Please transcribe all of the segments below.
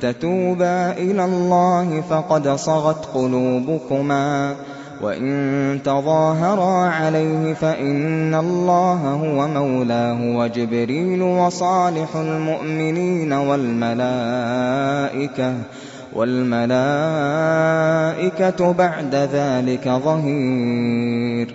تتوبا إلى الله فقد صغت قلوبكما وإن تظاهرا عليه فإن الله هو مولاه وجبريل وصالح المؤمنين والملائكة والملائكة بعد ذلك ظهير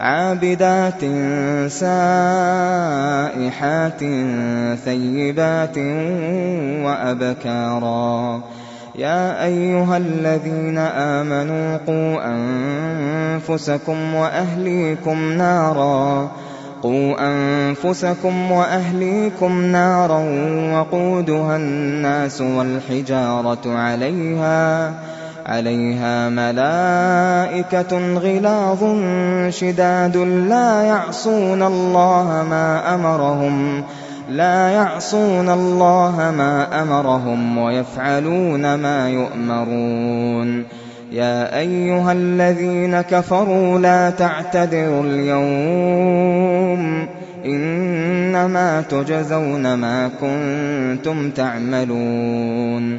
عابدات سائحات ثيبات وأبكارا. يا أيها الذين آمنوا قوا أنفسكم وأهليكم نارا. قوا أنفسكم وأهليكم نارا وقودها الناس والحجارة عليها. عليها ملائكة غلاظ شداد لا يعصون الله ما أمرهم لا يعصون الله ما أمرهم ويفعلون ما يؤمرون. يا أيها الذين كفروا لا تعتذروا اليوم إنما تجزون ما كنتم تعملون.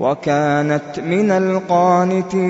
وكانت من القانتين.